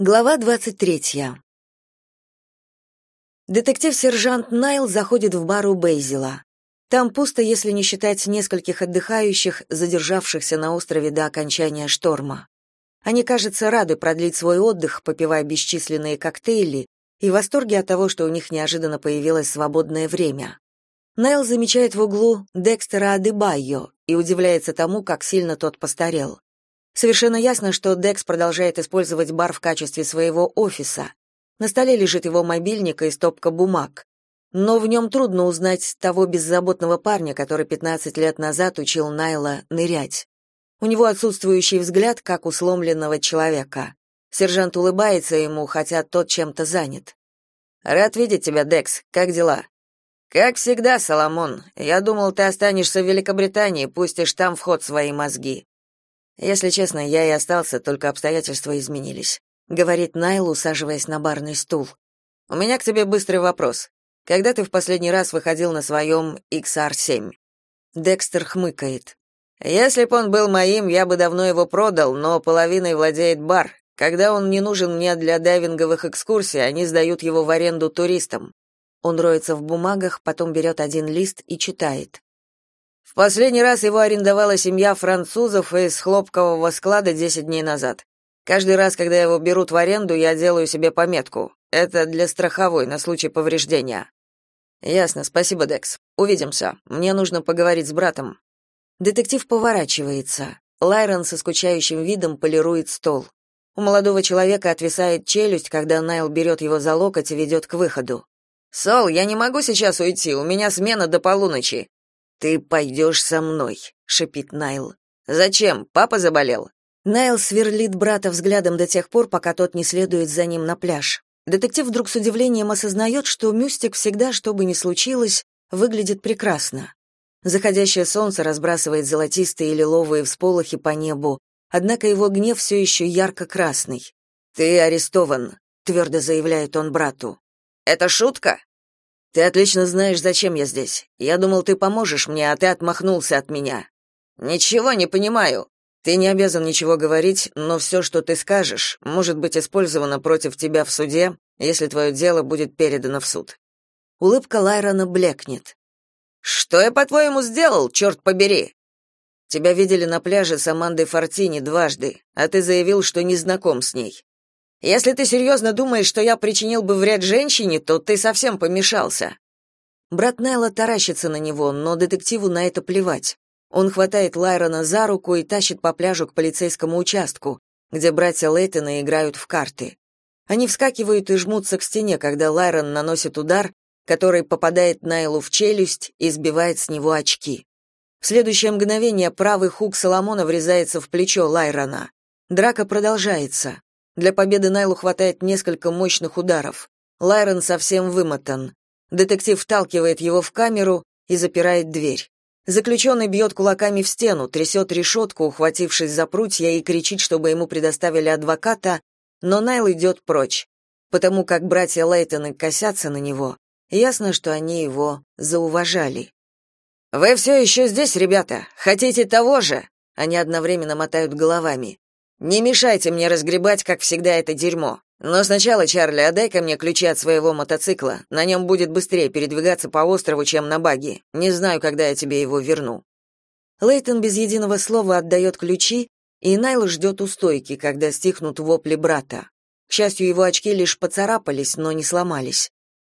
Глава 23. Детектив-сержант Найл заходит в бар у Бейзила. Там пусто, если не считать нескольких отдыхающих, задержавшихся на острове до окончания шторма. Они, кажется, рады продлить свой отдых, попивая бесчисленные коктейли, и в восторге от того, что у них неожиданно появилось свободное время. Найл замечает в углу Декстера Адебайо и удивляется тому, как сильно тот постарел. Совершенно ясно, что Декс продолжает использовать бар в качестве своего офиса. На столе лежит его мобильник и стопка бумаг. Но в нем трудно узнать того беззаботного парня, который 15 лет назад учил Найла нырять. У него отсутствующий взгляд, как у сломленного человека. Сержант улыбается ему, хотя тот чем-то занят. «Рад видеть тебя, Декс. Как дела?» «Как всегда, Соломон. Я думал, ты останешься в Великобритании, пустишь там в ход свои мозги. Если честно, я и остался, только обстоятельства изменились, говорит Найл, усаживаясь на барный стул. У меня к тебе быстрый вопрос. Когда ты в последний раз выходил на своем XR7? Декстер хмыкает. Если бы он был моим, я бы давно его продал, но половиной владеет бар. Когда он не нужен мне для дайвинговых экскурсий, они сдают его в аренду туристам. Он роется в бумагах, потом берет один лист и читает. В последний раз его арендовала семья французов из хлопкового склада 10 дней назад. Каждый раз, когда его берут в аренду, я делаю себе пометку. Это для страховой на случай повреждения. Ясно, спасибо, Декс. Увидимся. Мне нужно поговорить с братом. Детектив поворачивается. Лайрон со скучающим видом полирует стол. У молодого человека отвисает челюсть, когда Найл берет его за локоть и ведет к выходу. «Сол, я не могу сейчас уйти, у меня смена до полуночи. «Ты пойдешь со мной», — шипит Найл. «Зачем? Папа заболел?» Найл сверлит брата взглядом до тех пор, пока тот не следует за ним на пляж. Детектив вдруг с удивлением осознает, что Мюстик всегда, что бы ни случилось, выглядит прекрасно. Заходящее солнце разбрасывает золотистые и лиловые всполохи по небу, однако его гнев все еще ярко-красный. «Ты арестован», — твердо заявляет он брату. «Это шутка?» Ты отлично знаешь, зачем я здесь. Я думал, ты поможешь мне, а ты отмахнулся от меня. Ничего не понимаю. Ты не обязан ничего говорить, но все, что ты скажешь, может быть использовано против тебя в суде, если твое дело будет передано в суд. Улыбка Лайрона блекнет. Что я, по-твоему, сделал, черт побери? Тебя видели на пляже с Амандой Фортини дважды, а ты заявил, что не знаком с ней. Если ты серьезно думаешь, что я причинил бы вред женщине, то ты совсем помешался. Брат Найла таращится на него, но детективу на это плевать. Он хватает Лайрона за руку и тащит по пляжу к полицейскому участку, где братья Лейтона играют в карты. Они вскакивают и жмутся к стене, когда Лайрон наносит удар, который попадает Найлу в челюсть и сбивает с него очки. В следующее мгновение правый хук Соломона врезается в плечо Лайрона. Драка продолжается. Для победы Найлу хватает несколько мощных ударов. Лайрон совсем вымотан. Детектив вталкивает его в камеру и запирает дверь. Заключенный бьет кулаками в стену, трясет решетку, ухватившись за прутья, и кричит, чтобы ему предоставили адвоката, но Найл идет прочь. Потому как братья Лейтоны косятся на него, ясно, что они его зауважали. «Вы все еще здесь, ребята? Хотите того же?» Они одновременно мотают головами. Не мешайте мне разгребать, как всегда, это дерьмо. Но сначала, Чарли, отдай-ка мне ключи от своего мотоцикла. На нем будет быстрее передвигаться по острову, чем на баги. Не знаю, когда я тебе его верну. Лейтон без единого слова отдает ключи, и Найл ждет у стойки, когда стихнут вопли брата. К счастью, его очки лишь поцарапались, но не сломались.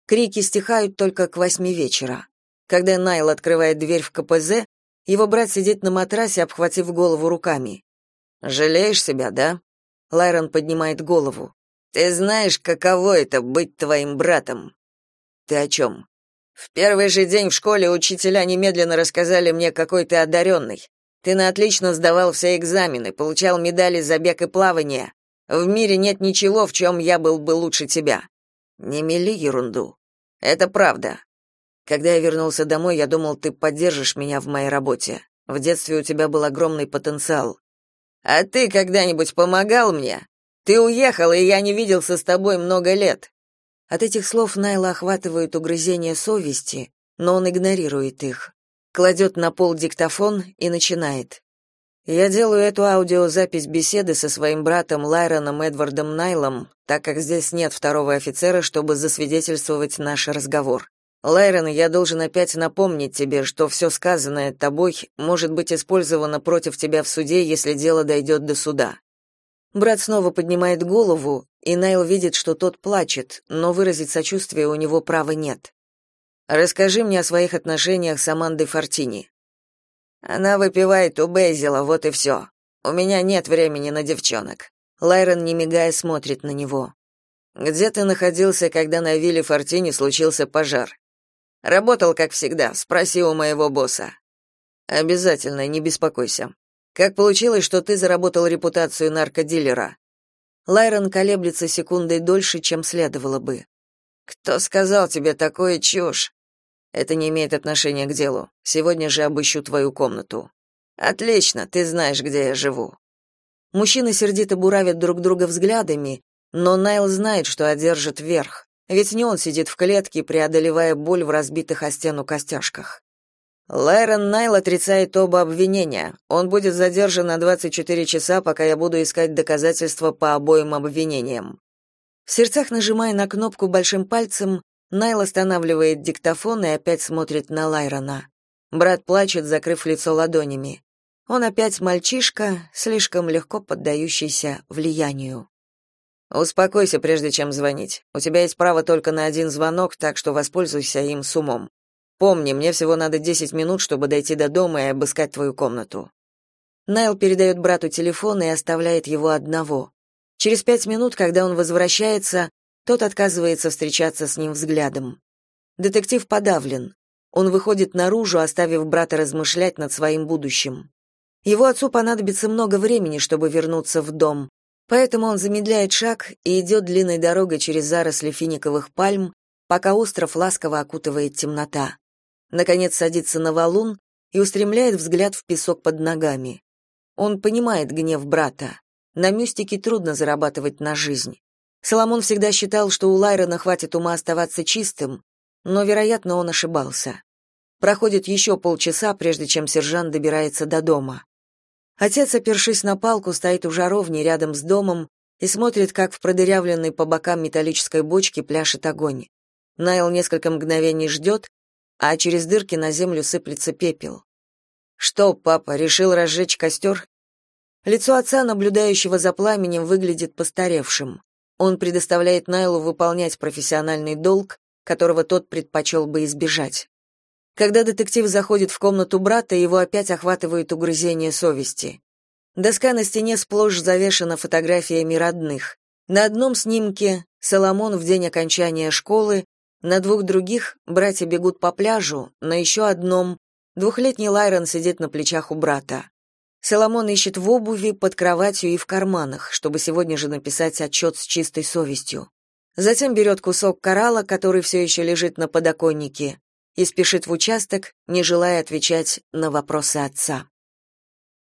Крики стихают только к восьми вечера. Когда Найл открывает дверь в КПЗ, его брат сидит на матрасе, обхватив голову руками. Жалеешь себя, да? Лайрон поднимает голову. Ты знаешь, каково это быть твоим братом? Ты о чем?» В первый же день в школе учителя немедленно рассказали мне, какой ты одаренный. Ты на отлично сдавал все экзамены, получал медали за бег и плавание. В мире нет ничего, в чем я был бы лучше тебя. Не мели ерунду. Это правда. Когда я вернулся домой, я думал, ты поддержишь меня в моей работе. В детстве у тебя был огромный потенциал. А ты когда-нибудь помогал мне? Ты уехал, и я не виделся с тобой много лет. От этих слов Найла охватывает угрызение совести, но он игнорирует их. Кладет на пол диктофон и начинает. Я делаю эту аудиозапись беседы со своим братом Лайроном Эдвардом Найлом, так как здесь нет второго офицера, чтобы засвидетельствовать наш разговор. Лайрон, я должен опять напомнить тебе, что все сказанное тобой может быть использовано против тебя в суде, если дело дойдет до суда. Брат снова поднимает голову, и Найл видит, что тот плачет, но выразить сочувствие у него права нет. Расскажи мне о своих отношениях с Амандой Фортини. Она выпивает у Бейзила, вот и все. У меня нет времени на девчонок. Лайрон, не мигая, смотрит на него. Где ты находился, когда на вилле Фортини случился пожар? Работал, как всегда, спроси у моего босса. Обязательно, не беспокойся. Как получилось, что ты заработал репутацию наркодилера? Лайрон колеблется секундой дольше, чем следовало бы. Кто сказал тебе такое чушь? Это не имеет отношения к делу. Сегодня же обыщу твою комнату. Отлично, ты знаешь, где я живу. Мужчины сердито буравят друг друга взглядами, но Найл знает, что одержит верх. Ведь не он сидит в клетке, преодолевая боль в разбитых о стену костяшках. Лайрон Найл отрицает оба обвинения. Он будет задержан на 24 часа, пока я буду искать доказательства по обоим обвинениям. В сердцах нажимая на кнопку большим пальцем, Найл останавливает диктофон и опять смотрит на Лайрона. Брат плачет, закрыв лицо ладонями. Он опять мальчишка, слишком легко поддающийся влиянию. Успокойся, прежде чем звонить. У тебя есть право только на один звонок, так что воспользуйся им с умом. Помни, мне всего надо 10 минут, чтобы дойти до дома и обыскать твою комнату. Найл передает брату телефон и оставляет его одного. Через пять минут, когда он возвращается, тот отказывается встречаться с ним взглядом. Детектив подавлен. Он выходит наружу, оставив брата размышлять над своим будущим. Его отцу понадобится много времени, чтобы вернуться в дом, Поэтому он замедляет шаг и идет длинной дорогой через заросли финиковых пальм, пока остров ласково окутывает темнота. Наконец садится на валун и устремляет взгляд в песок под ногами. Он понимает гнев брата. На мюстике трудно зарабатывать на жизнь. Соломон всегда считал, что у Лайрона хватит ума оставаться чистым, но, вероятно, он ошибался. Проходит еще полчаса, прежде чем сержант добирается до дома. Отец, опершись на палку, стоит у жаровни рядом с домом и смотрит, как в продырявленной по бокам металлической бочке пляшет огонь. Найл несколько мгновений ждет, а через дырки на землю сыплется пепел. «Что, папа, решил разжечь костер?» Лицо отца, наблюдающего за пламенем, выглядит постаревшим. Он предоставляет Найлу выполнять профессиональный долг, которого тот предпочел бы избежать. Когда детектив заходит в комнату брата, его опять охватывает угрызение совести. Доска на стене сплошь завешена фотографиями родных. На одном снимке Соломон в день окончания школы, на двух других братья бегут по пляжу, на еще одном двухлетний Лайрон сидит на плечах у брата. Соломон ищет в обуви, под кроватью и в карманах, чтобы сегодня же написать отчет с чистой совестью. Затем берет кусок коралла, который все еще лежит на подоконнике, и спешит в участок, не желая отвечать на вопросы отца.